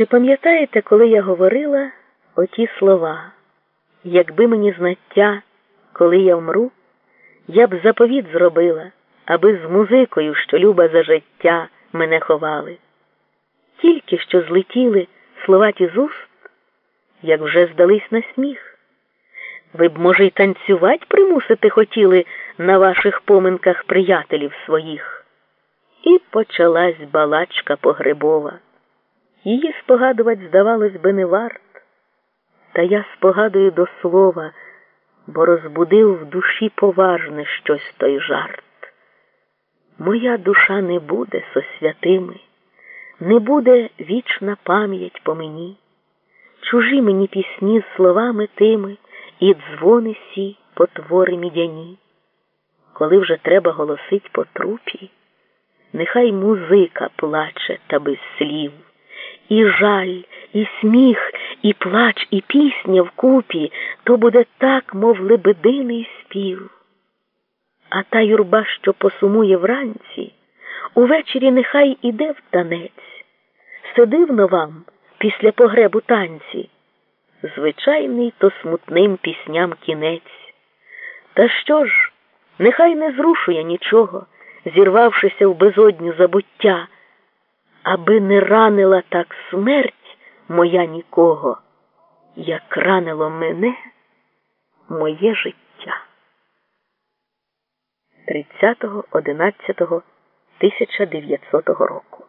Чи пам'ятаєте, коли я говорила оті слова? Якби мені знаття, коли я вмру, я б заповіт зробила, аби з музикою, що люба за життя, мене ховали. Тільки що злетіли слова ті з уст, як вже здались на сміх. Ви б, може, й танцювать примусити хотіли на ваших поминках приятелів своїх. І почалась балачка погребова. Її спогадувать, здавалось би, не варт. Та я спогадую до слова, бо розбудив в душі поважне щось той жарт. Моя душа не буде со святими, не буде вічна пам'ять по мені, чужі мені пісні з словами тими і дзвони сі потвори мідяні. Коли вже треба голосить по трупі, нехай музика плаче та без слів. І жаль, і сміх, і плач, і пісня вкупі, то буде так, мов лебединий спів. А та юрба, що посумує вранці, увечері нехай іде в танець. Все дивно вам після погребу танці. Звичайний то смутним пісням кінець. Та що ж, нехай не зрушує нічого, зірвавшися в безодню забуття аби не ранила так смерть моя нікого, як ранило мене моє життя. 30.11.1900 року